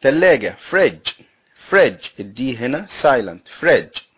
تلاجة fridge. Fridge الدي هنا silent. Fridge.